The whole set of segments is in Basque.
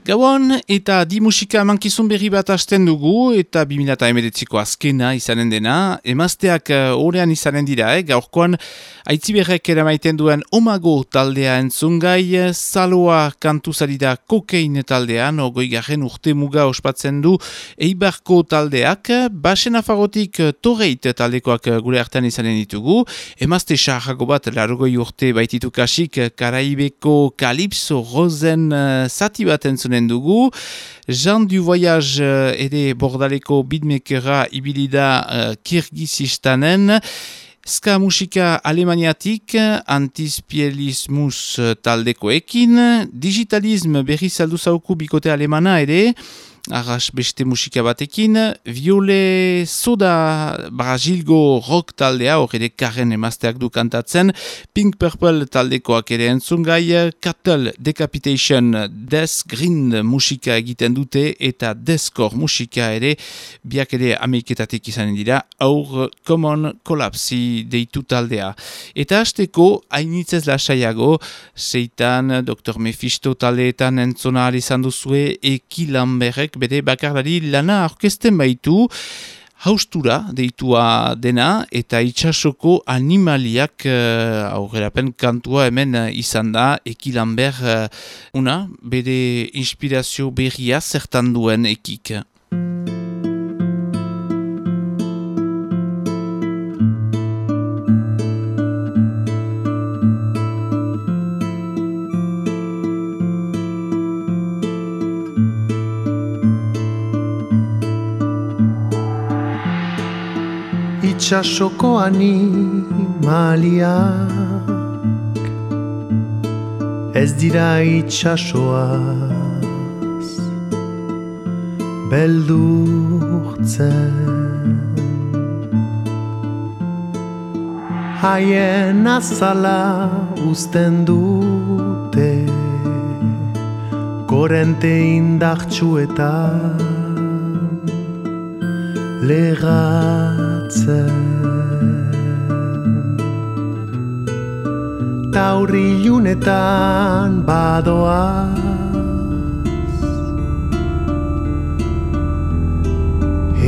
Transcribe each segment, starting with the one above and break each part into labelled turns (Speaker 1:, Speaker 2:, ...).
Speaker 1: Gauan eta di musika mankizun berri bat hasten dugu eta 2008ko azkena izanen dena. Emazteak horrean izanen dira, eh? gaurkoan aitziberrek eramaiten duen omago taldea entzungai, saloa kantu zarida kokein taldean, ogoi garen urte muga ospatzen du eibarko taldeak, basen afagotik torreit taldekoak gure hartan izanen ditugu, emazte xarrago bat largoi urte baititu kasik karaibeko kalipso rozen zati bat entzunen dugu. Jean du Voyage uh, ere bordaleko bidmekera ibilida uh, kirgizistanen. Ska musika alemaniatik, antispielismus taldekoekin, digitalism berri saldu zauku bikote alemana ere, arras beste musika batekin, viole soda brasilgo rock taldea, hor ere karen emazteak du kantatzen, Pink Purple taldekoak ere entzungai, Cattle Decapitation Death Green musika egiten dute, eta Deathcore musika ere, biak ere ameiketatik izanen dira, aur Common Collapse deitu taldea. Eta hasteko hainitzez lasaiago, seitan Dr. Mephisto taldeetan entzona izan duzue, eki lanberek bere bakarlari lana orkesten baitu, haustura deitua dena eta itxasoko animaliak uh, aurrerapen kantua hemen uh, izan da ekilan ber uh, una bere inspirazio berria zertan duen ekik.
Speaker 2: Itxasoko animaliak Ez dira itxasoaz Beldurtzen. Haien azala uzten dute Korente indartsuetan Legatzen Taurri lunetan badoa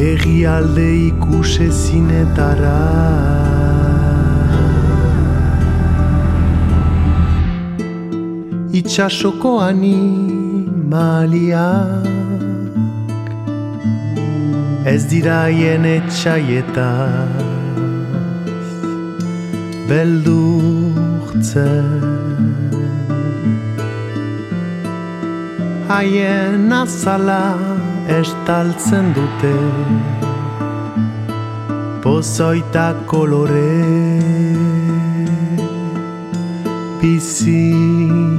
Speaker 2: Egi alde ikuse zinetara. Itxasoko animaliak Ez dira hien etxaietaz Beldurtzen. Haien azala estaltzen dute Pozoita kolore Biziez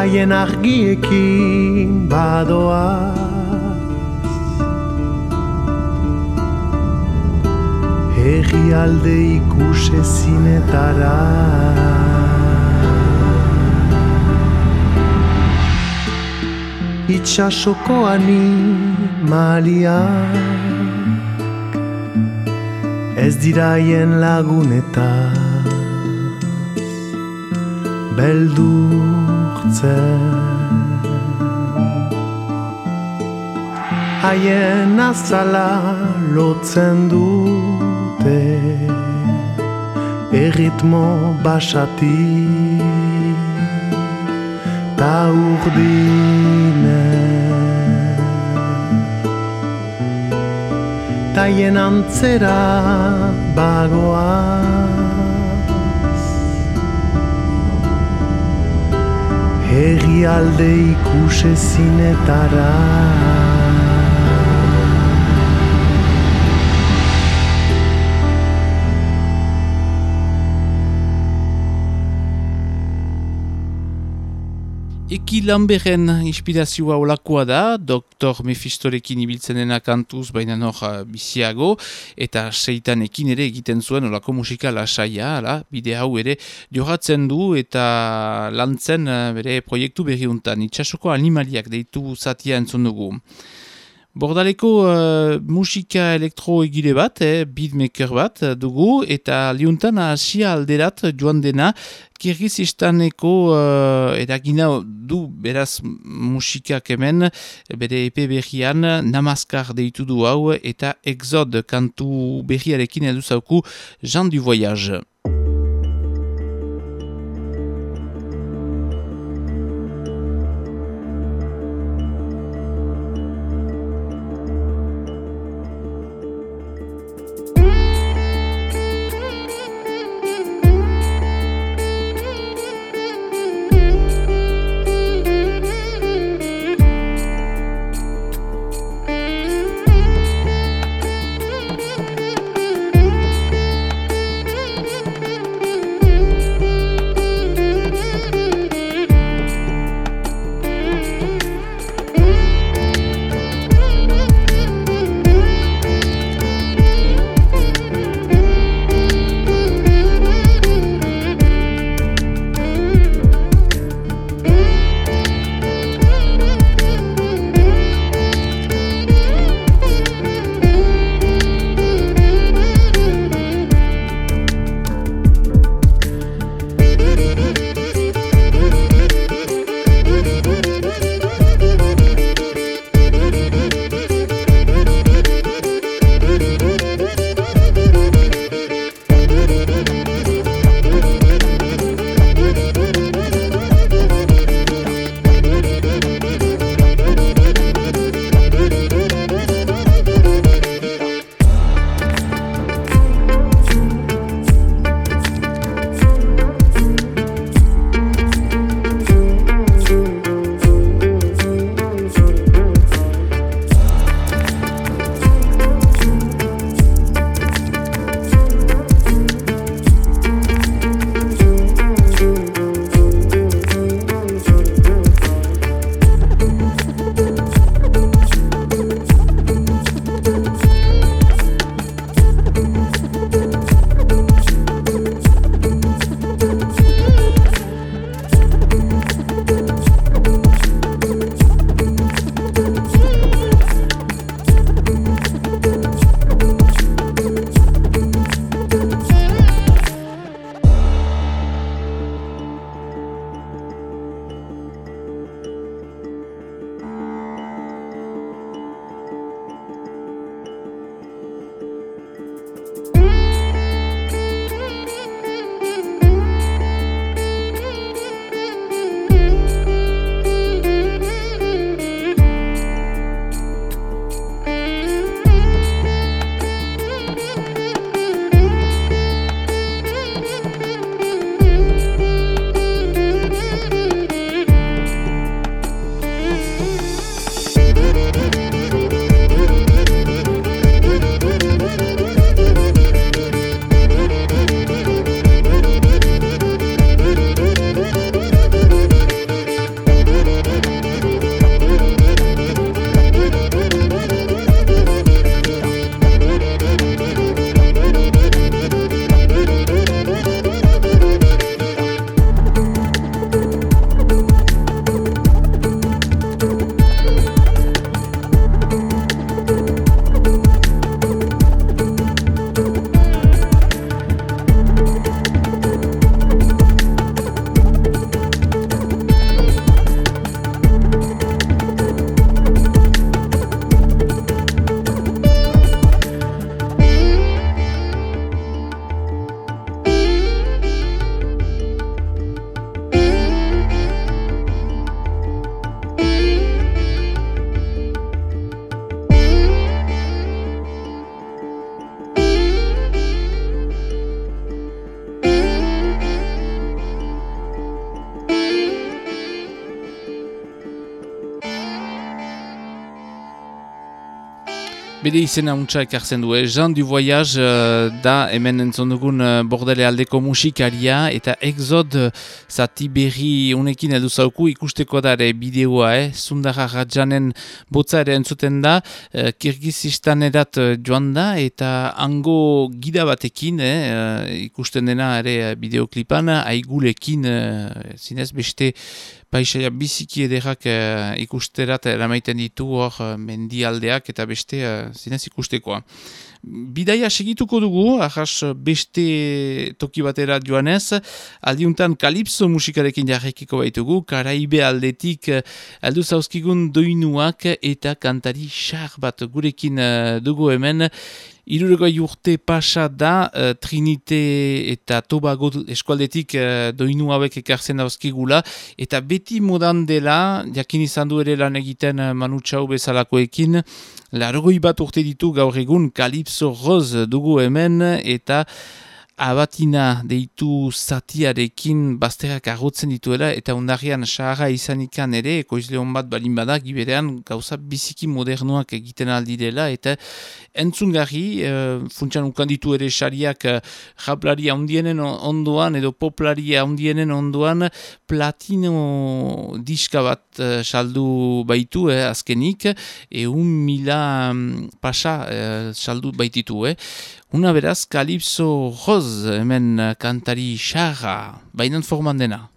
Speaker 2: Taien argiekin badoaz Herri alde ikuse zinetara. Itxasoko animaliak Ez diraien lagunetaz Beldurtzen Haien azala lotzen dute Erritmo basatik Ta urdinen Taien antzera bagoaz Herri alde ikuse
Speaker 1: Eki Lamberen inspirazioa olakoa da, Dr. Mephistorekin ibiltzen dena kantuz, baina nor biziago, eta seitanekin ere egiten zuen olako musika lasaia, ala, bide hau ere joratzen du eta lantzen uh, bere proiektu berriuntan, itxasoko animaliak deitu zatia entzun dugu. Bordaleko uh, musika elektro egile bat, eh, beatmaker bat dugu, eta liuntan hasia alderat joan dena, kirgizistaneko uh, eragina du beraz musikak hemen, bere epe berrian, namaskar deitu du hau, eta exod kantu berriarekin edu zauku Jean du Voyage. Bede izena untsa ekartzen du, eh? Jean du Voyage uh, da hemen entzon dugun uh, bordele aldeko musikaria eta exod uh, zati berri unekin edu zauku ikusteko da ere bideoa, eh? Zundara Rajanen botza ere entzuten da, uh, Kirgizistan edat joan da eta hango gida batekin eh? ikusten dena ere bideoklipan, aigulekin uh, zinez beste paisaia biziki ederrak uh, ikusterat eramaiten ditu hor uh, mendialdeak eta beste uh, zinez ikustekoa. Bidaia segituko dugu, ahas beste toki batera joanez, aldiuntan kalipso musikarekin jarrekiko baitugu, karaibe aldetik aldu zauzkigun doinuak eta kantari xar bat gurekin dugu hemen, Irurgoi urte pasa da uh, Trinite eta Tobago eskualdetik uh, doinu hauek ekartzen dauzkigula. Eta beti modan dela, jakin izan du ere lan egiten uh, manutxau bezalakoekin, largoi bat urte ditu gaur egun Kalipso Roz dugu hemen eta abatina deitu zatiarekin bazterak agotzen dituela eta undarrian sahara izanikan ere ekoizleon bat balin badak giberean gauza biziki modernoak egiten aldirela eta entzungarri e, funtsan ukanditu ere sariak e, jablari handienen ondoan edo poplari handienen ondoan platino diska bat e, saldu baitu eh, azkenik eun mila mm, pasa saldu baititu eh. Una beraz, Kalipso Roz, hemen kantari xarra, bainan forman dena.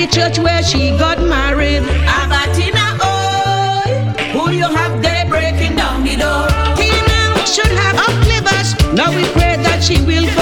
Speaker 3: the church where she got married. Abatina, oh, who you have there breaking down the door? Tina should have a cleavage. Now we pray that she will.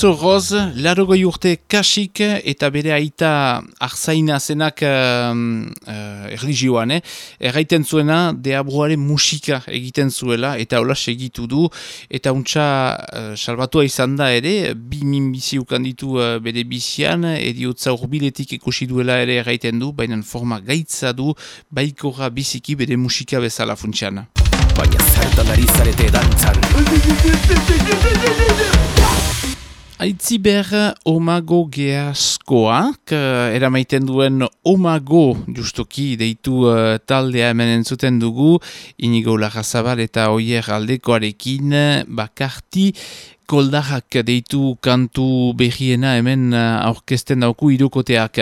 Speaker 1: Kalipso Roz, larogoi urte kasik eta bere aita arzaina zenak uh, uh, erligioan, eh? erraiten zuena deabruaren musika egiten zuela eta hola segitu du eta untsa uh, salbatua izan da ere, bi min bizi ukanditu uh, bere bizian, ediotza urbiletik ikusi duela ere erraiten du, baina forma gaitza du baikora biziki bere musika bezala funtsiana.
Speaker 4: Baina zertan ari zarete dantzan
Speaker 1: Aitziber omago geaskoak, uh, eramaiten duen omago justoki deitu uh, taldea hemen entzuten dugu, inigo lagazabal eta oier aldekoarekin, bakarti koldarrak deitu kantu behiena hemen aurkesten dauku irukoteak.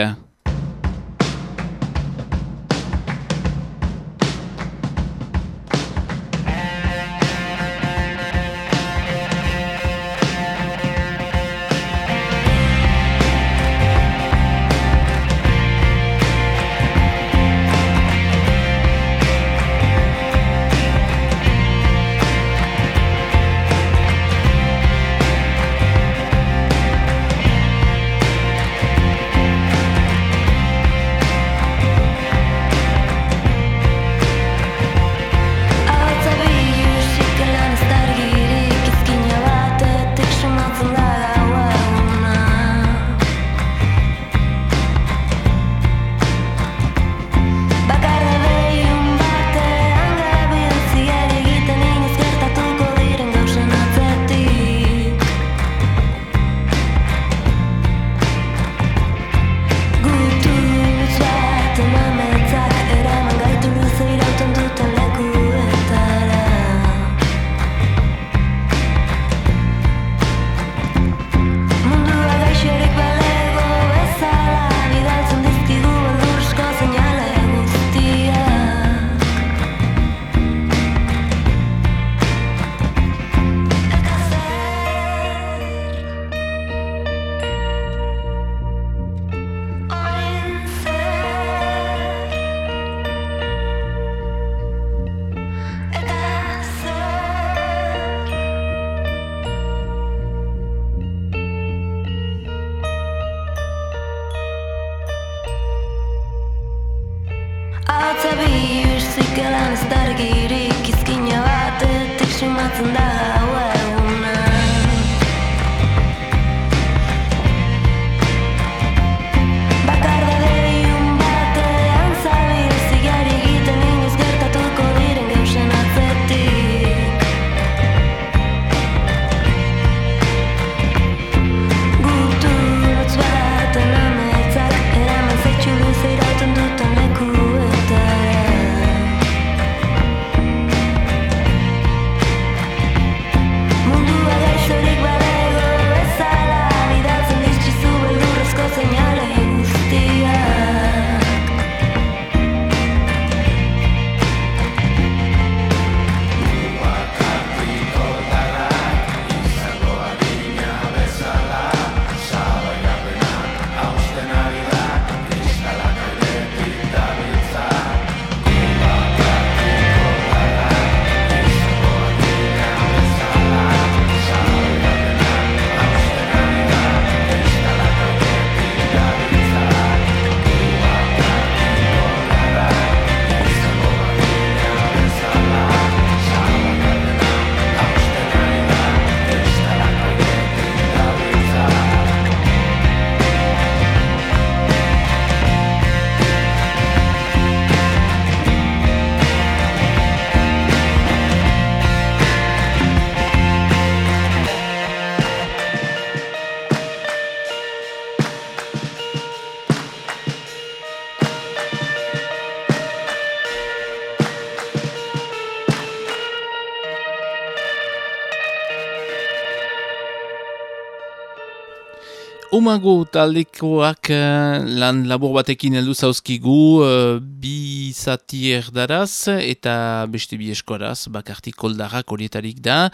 Speaker 1: Umago taldekoak uh, lan labur batekin heldu zauzkigu uh, bi zati erdaraz eta beste bi eskoraz bakartik koldarrak horietarik da.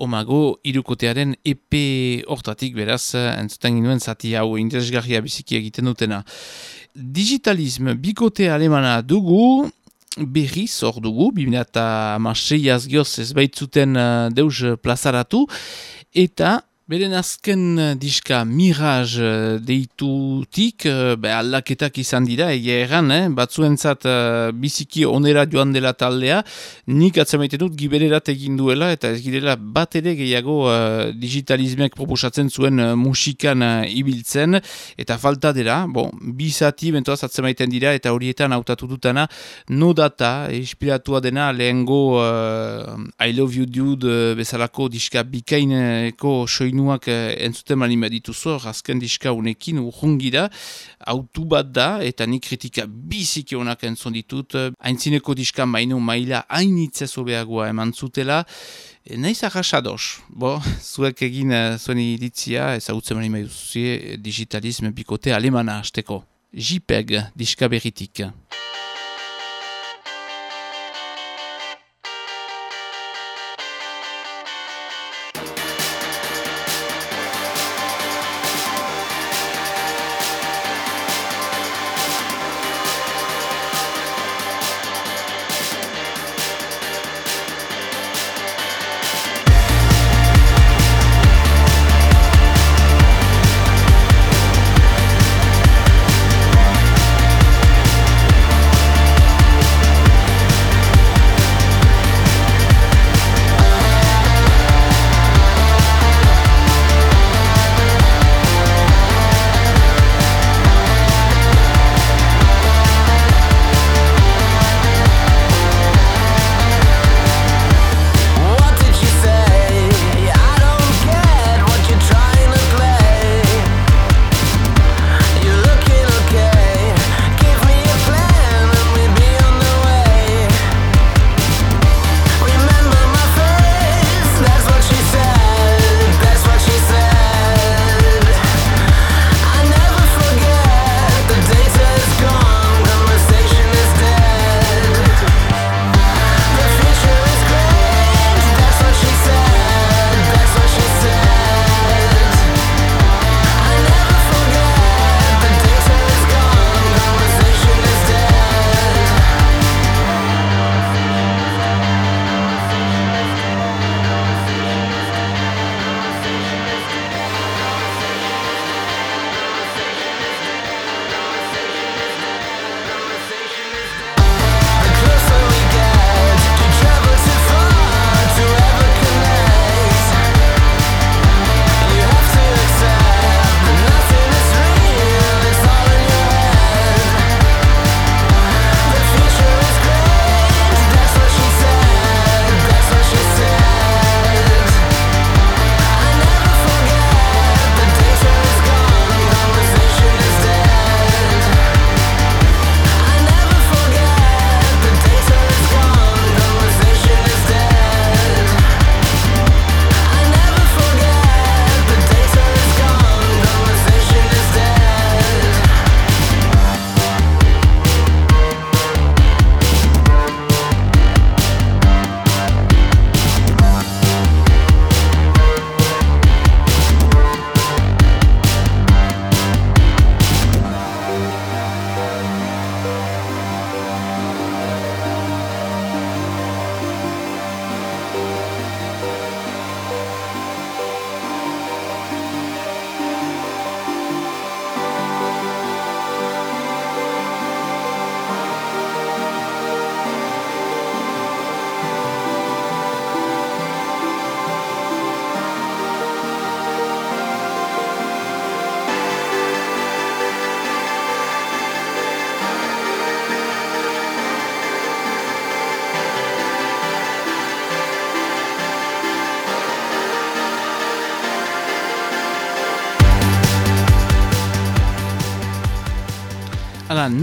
Speaker 1: Umago irukotearen EP hortatik beraz entzuten ginuen zati hau interesgarria biziki egiten dutena. Digitalism bikote alemana dugu, berriz hor dugu, bimena eta maseiaz gioz ez baitzuten uh, deus plazaratu, eta Beren azken eh, diska Mirage eh, deitutik, eh, be aldaketak izan dira, egia erran, eh? batzuentzat uh, biziki onera joan dela taldea, nik atzamaiten dut gibererat egin duela, eta ez girela bat ere gehiago uh, digitalizmek proposatzen zuen musikan ibiltzen, eta falta dela, bon, bizati bentoaz atzamaiten dira, eta horietan hautatu dutana, no data, inspiratua dena, lehengo uh, I love you dude bezalako diska bikaineko soin soinuak eh, entzuten mani medituzo, azken diska unekin urrungi da, autu bat da, eta ni kritika biziki honak entzun ditut, haintzineko diska maino maila hainitzezo behagoa eman zutela, Naiz arrasados, bo, zuek egin uh, zuen iritzia, ezagutzen mani medituzie, digitalisme bikote alemana hasteko. JPEG, diska berritik.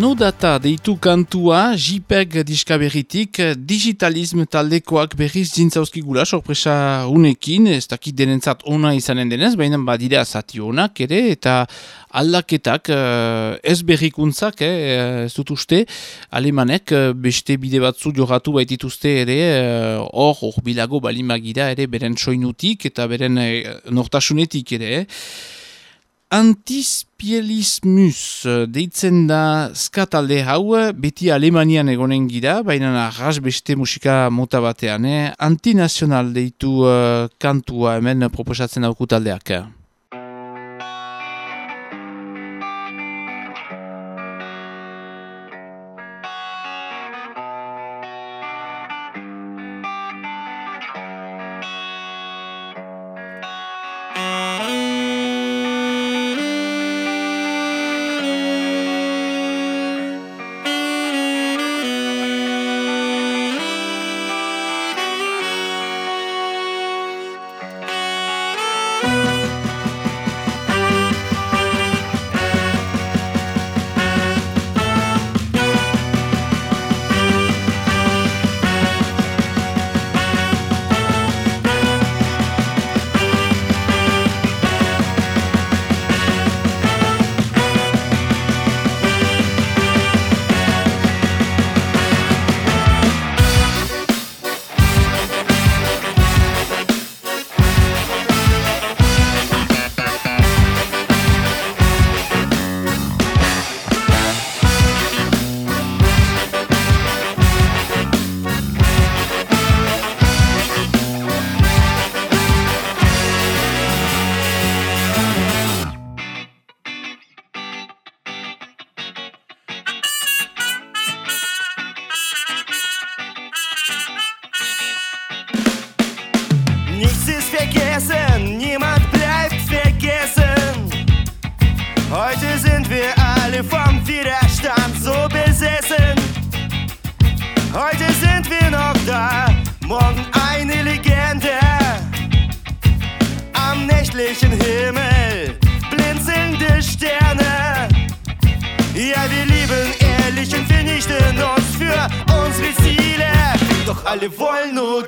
Speaker 1: No data deitu kantua JPEG diskaberritik digitalism taldekoak berriz jintzauzki gula sorpresa unekin, ez dakit denentzat ona izanen denez, baina badira zati onak ere, eta aldaketak uh, ez berrikuntzak, eh, ez dut uste, alemanek uh, beste bide batzu joratu baitituzte ere, hor, uh, hor bilago balimagira ere, beren soinutik eta beren nortasunetik ere,
Speaker 5: Antispielismus deitzen da skatalde hau, beti Alemanian egonen gira, baina arras beste musika mota batean, eh? antinazional deitu uh, kantua hemen proposatzen dauku taldeak.
Speaker 1: але вольну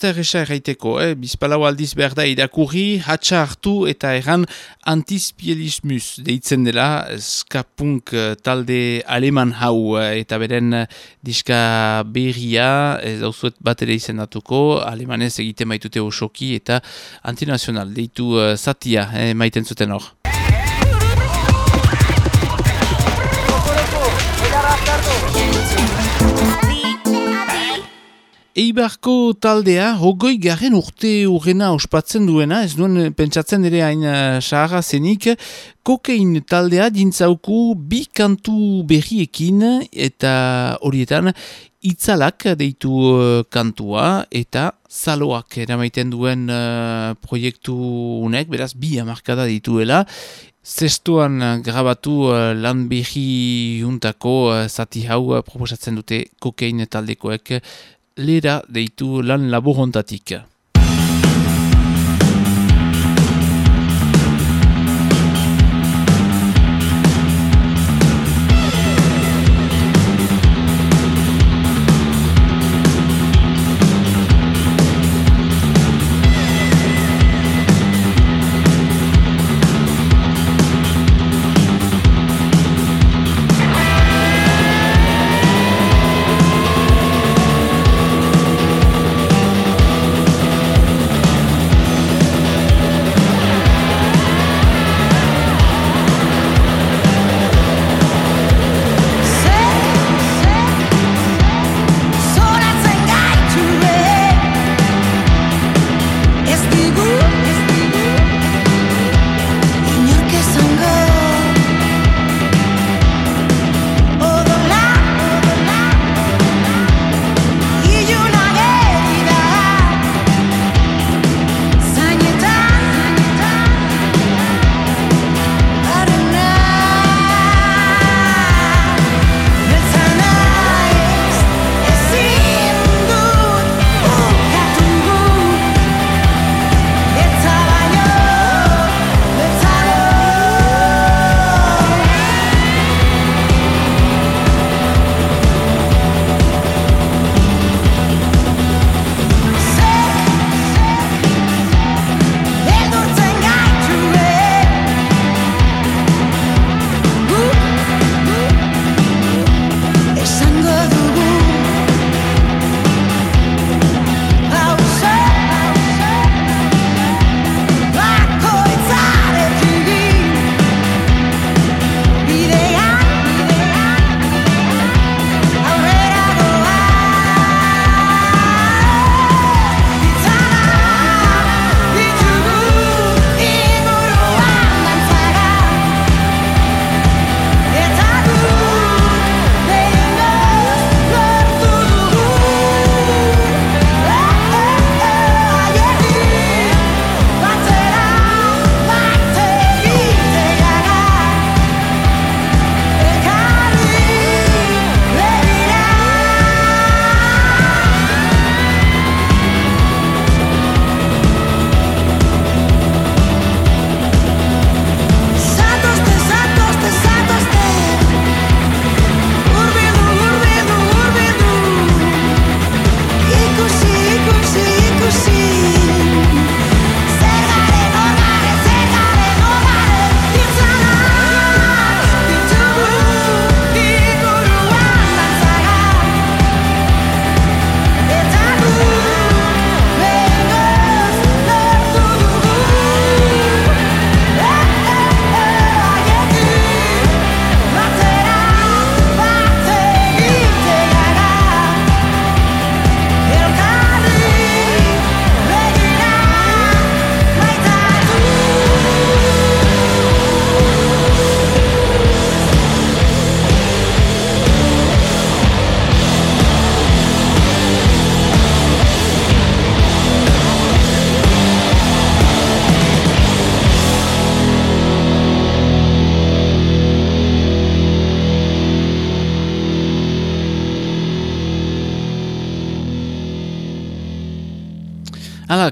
Speaker 1: da erresa erraiteko, eh? bizpalau aldiz behar da irakurri, hatxa hartu eta erran antizpielismus deitzen dela, skapunk eh, talde aleman hau eh, eta beren diska berria, dauzuet bat ere izendatuko, alemanez egiten baitute osoki eta antinazional deitu zatia eh, maiten zuten hor. Eibarko taldea, hogoi garen urte urrena ospatzen duena, ez duen pentsatzen ere hain uh, zenik, kokein taldea dintzauku bi kantu berriekin eta horietan itzalak deitu uh, kantua eta zaloak eramaiten duen uh, proiektu unek, beraz bi amarkada dituela, Zestuan grabatu uh, lan behi juntako uh, zati hau uh, proposatzen dute kokein taldekoek lera deitu lan laborontatik.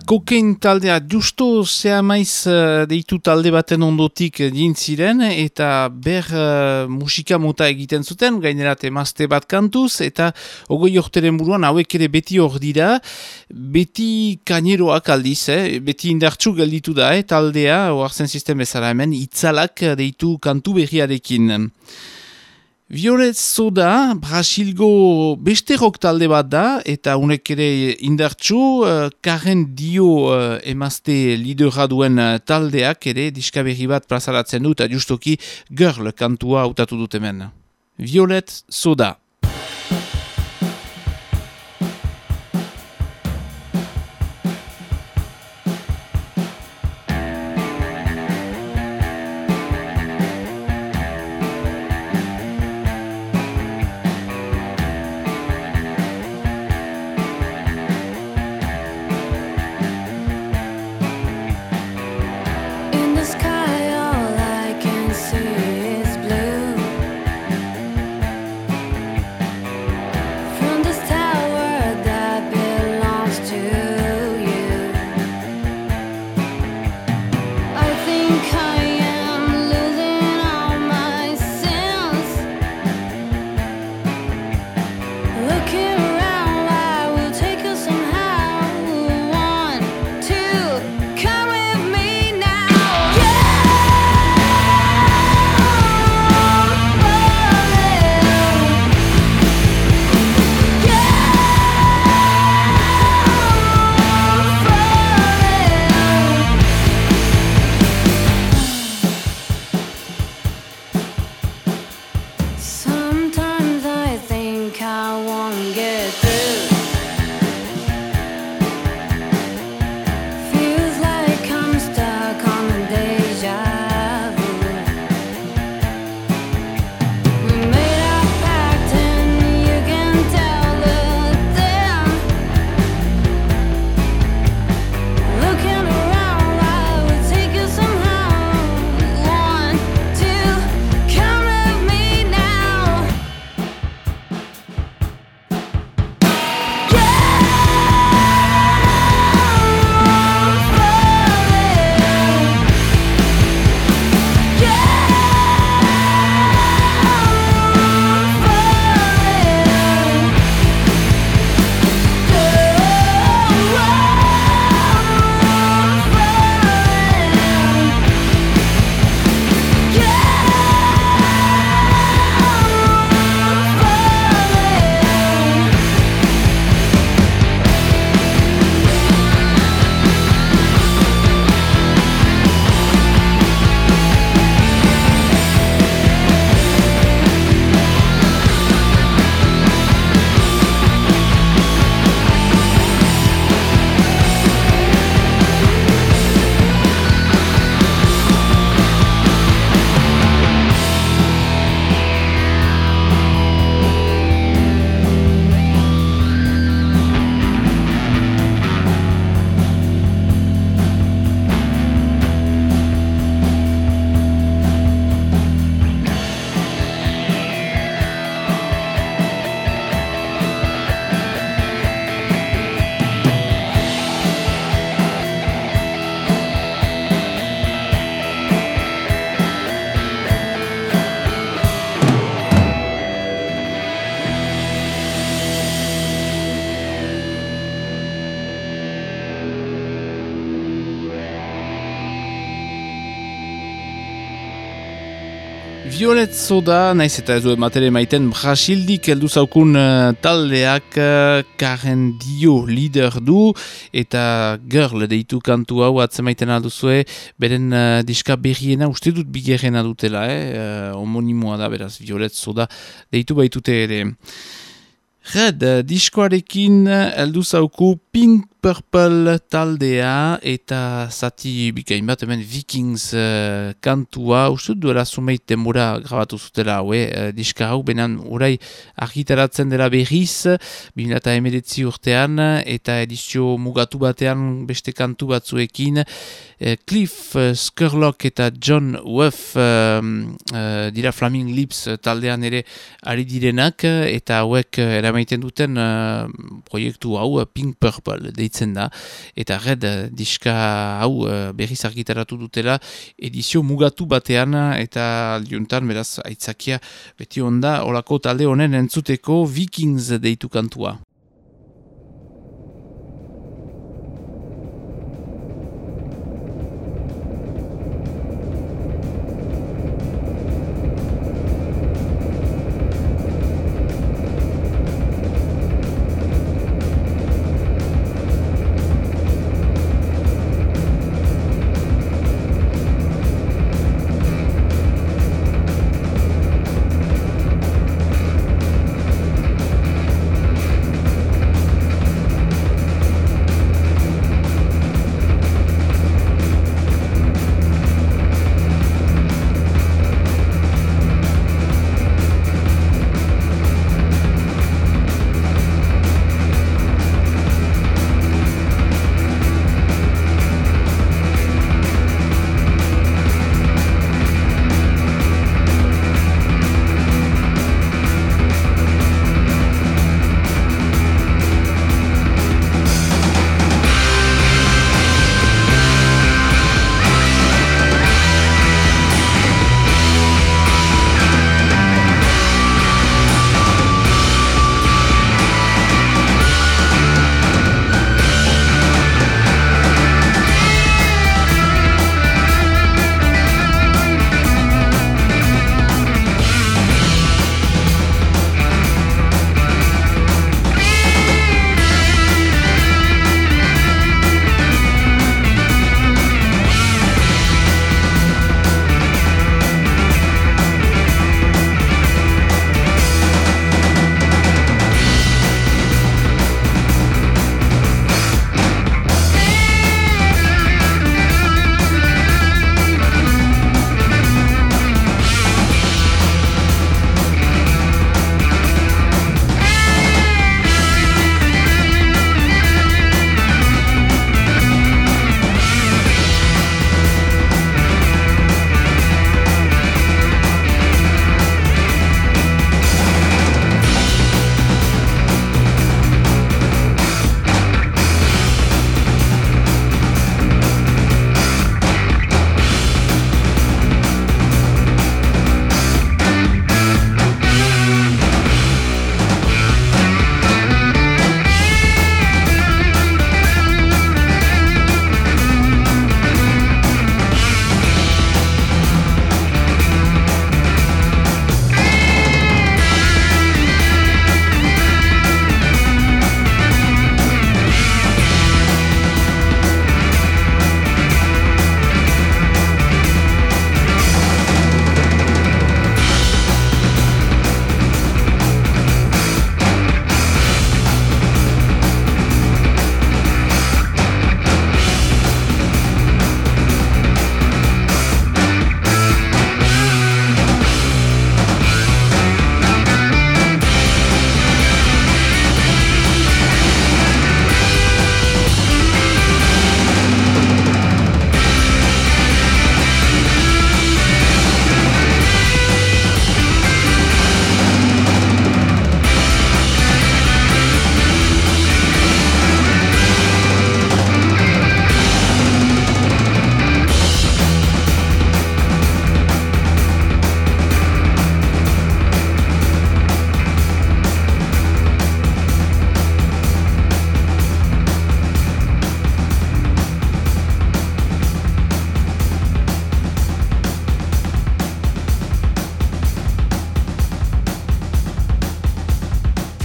Speaker 1: Hala, kokein taldea justo zea maiz uh, deitu talde baten ondotik dintziren eta ber uh, musika mota egiten zuten, gainerat emazte bat kantuz eta ogoi orteren buruan hauek ere beti hor dira, beti kaineroak aldiz, eh? beti indartsu gelditu da eh? taldea, oartzen sistem bezala hemen, itzalak deitu kantu berriarekin. Violet Soda, Brasilgo beste rock talde bat da, eta unek ere indartxu, uh, Karen Dio uh, emazte lidera duen uh, taldeak ere diskaberri bat plazaratzen du, eta justoki girl kantua utatu dut hemen. Violet Soda. Violet Soda, naiz eta ez du ematere maiten Brasildik heldu zaukun uh, taldeak uh, Karen Dio lider du eta girl deitu kantu hau atzemaiten alduzue beren uh, diska berriena uste dut bigerrena dutela, eh? uh, homonimoa da beraz Violet Soda deitu baitute ere. Red, diskoarekin heldu zauku Pink Purple taldea eta zati bikain bat hemen Vikings uh, kantua, uste duela zumeit denbora grabatu zutela haue, uh, diska hau, benan urai argitaratzen dela berriz, 2008 urtean, eta edizio mugatu batean beste kantu batzuekin, uh, Cliff uh, Skurlock eta John Wuff uh, uh, dira Flaming Lips taldean ere ari direnak, eta hauek eramaiten duten proiektu hau Pink Purple, deitzen da, eta red eh, diska hau uh, berriz argitaratu dutela edizio mugatu batean eta aldiuntan beraz aitzakia beti onda olako talde honen entzuteko Vikings deitu kantua.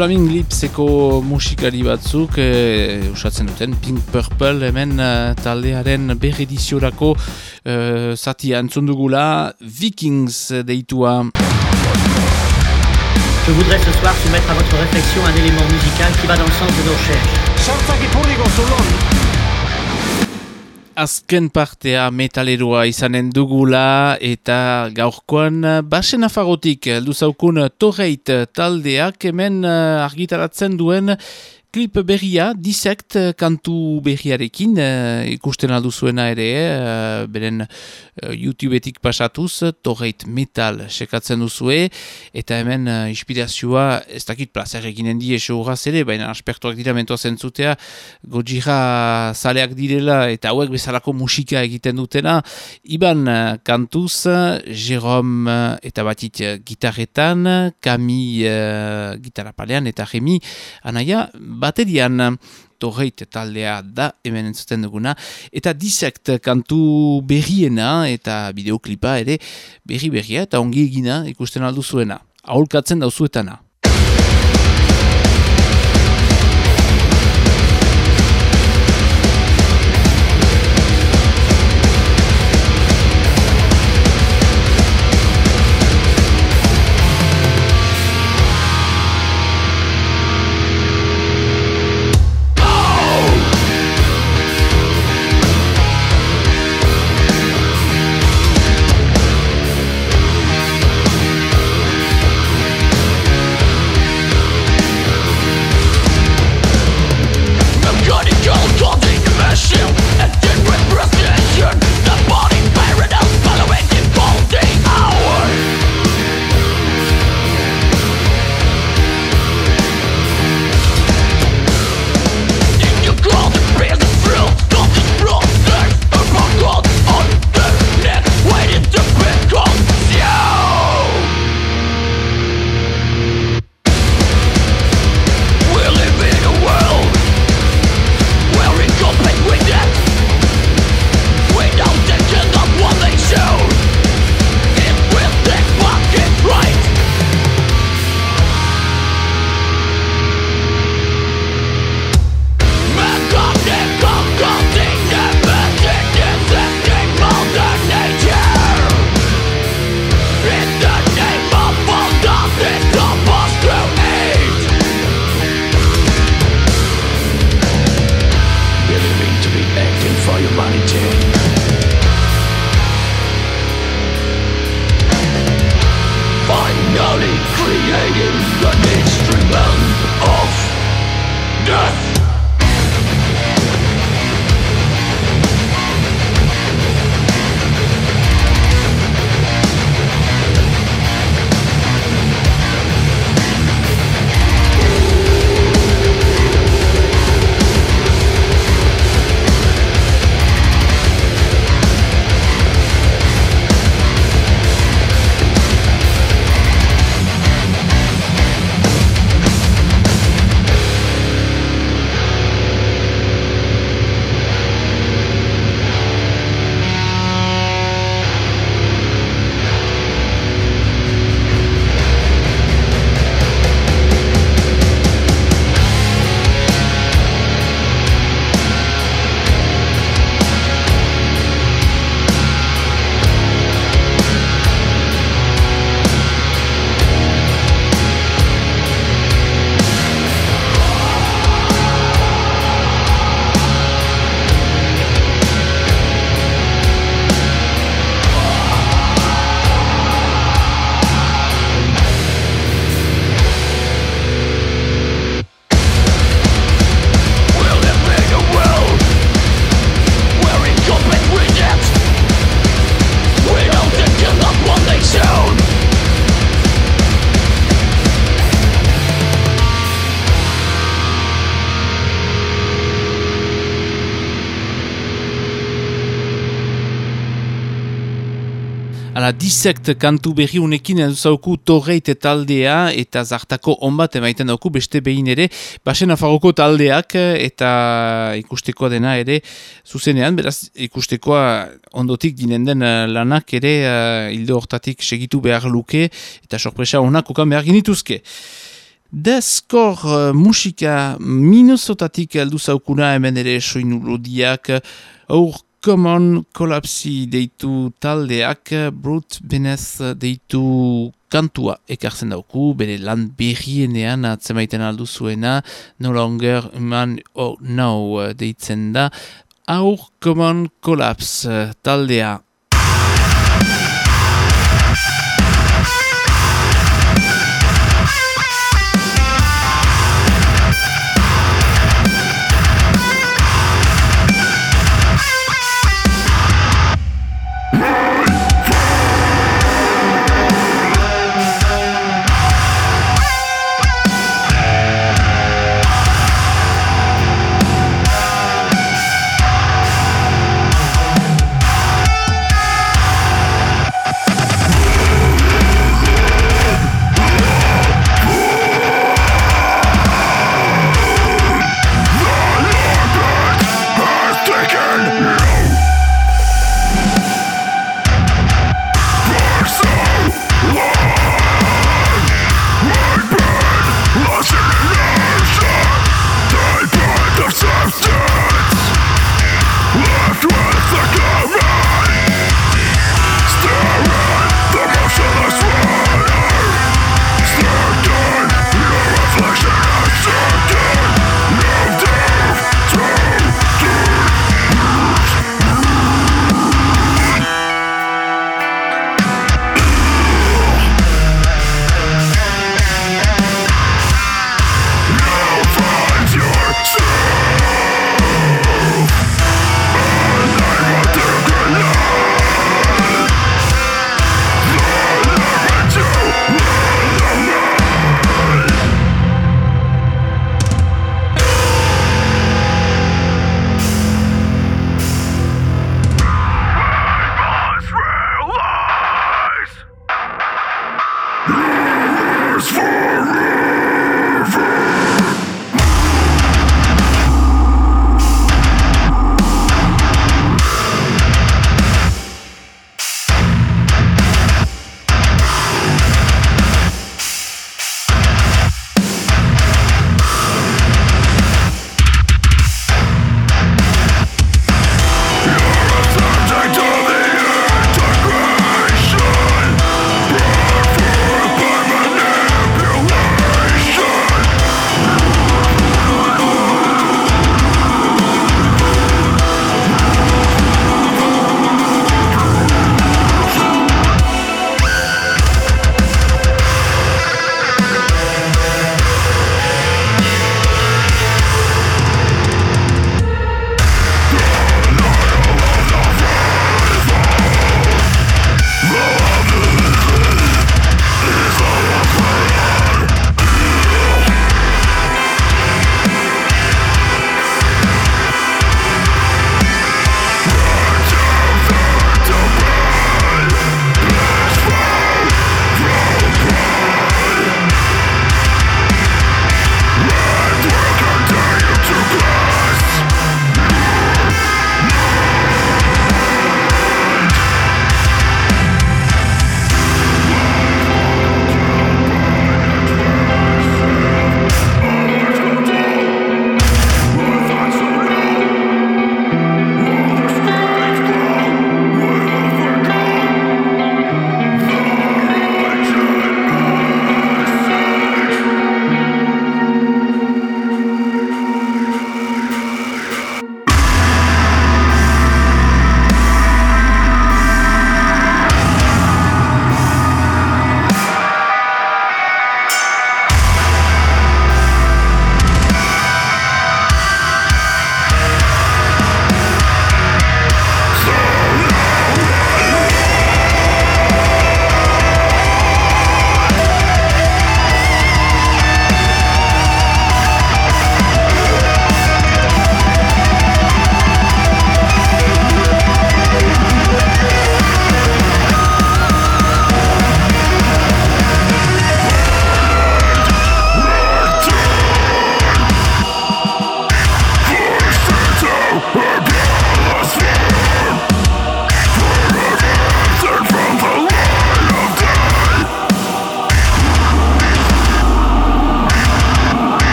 Speaker 1: Flaming Lipseko musikari batzuk e, usatzen duten Pink Purple hemen uh, taldearen berrediziorako uh, zatia entzun dugula Vikings deitua.
Speaker 6: Je voudrais ce soir soumettre à votre réflexion un élément musical qui va dans le sens de nos recherches.
Speaker 1: Azken partea metaleroa izanen dugula eta gaurkoan basen afagotik heldu zaukun torreit taldeak hemen argitaratzen duen klip berria, disekt eh, kantu berriarekin, ikusten alduzuena ere, beren uh, YouTubeetik pasatuz, torreit metal sekatzen duzue, eta hemen uh, inspirazioa, ez dakit plazer eginen die horaz ere, baina aspertuak dira mentoa zentzutea, gojira zaleak direla, eta hauek bezalako musika egiten dutena, iban uh, kantuz, Jerome uh, eta batit uh, gitarretan, Kami uh, gitarapalean, eta Remi, anaia, baterian torreit taldea da hemen entzuten duguna. Eta disekt kantu berriena eta bideoklipa ere berri berria eta ongi egina ikusten aldu zuena aholkatzen dauzuetana Disekt kantu berri unekin zauku torreit taldea eta zartako onbat emaiten dauku beste behin ere basen afarroko taldeak eta ikustekoa dena ere zuzenean, beraz ikustekoa ondotik dinen den eh, lanak ere hildo hortatik segitu behar luke eta sorpresa honak okan behar ginituzke. Deskor uh, musika minusotatik aldu zaukuna hemen ere soinu lodiak aur Common Collapsi deitu taldeak Brut Benez deitu kantua ekartzen dauku, bere lan berrienean atzemaiten aldu zuena, No Longer Man or Now deitzen da, Aur Common Collapse taldea.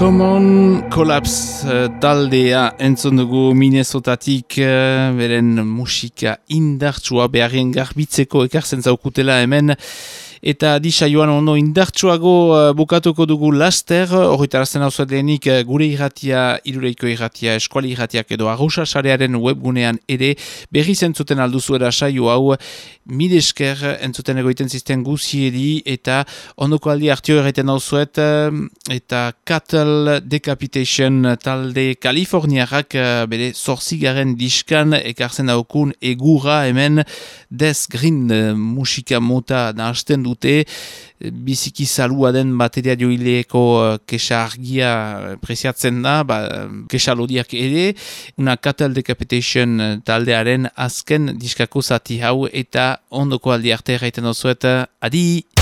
Speaker 1: Common Collapse eh, taldea entzun dugu Minnesotatik eh, beren musika indartsua beharrien garbitzeko ekartzen zaukutela hemen eta disa joan ondo indartsuago uh, bukatuko dugu laster, horretarazten hau denik uh, gure irratia, irureiko irratia, eskuali irratiak edo arruxa sarearen webgunean ere berri zentzuten alduzuera saio hau. Midesker entzuten egoiten zisten guziedi eta ondoko aldi hartio erraiten hau zuet eta Cattle Decapitation talde Kaliforniarrak uh, bere zorzigaren diskan ekartzen daukun egura hemen. Des Green uh, musika mota nahazten dute biziki salua den bateria joileeko uh, kesa argia preziatzen da, ba, kesa lodiak ere, una Cattle Decapitation taldearen azken diskako zati hau eta ondoko aldi arte erraiten dozuet, adi!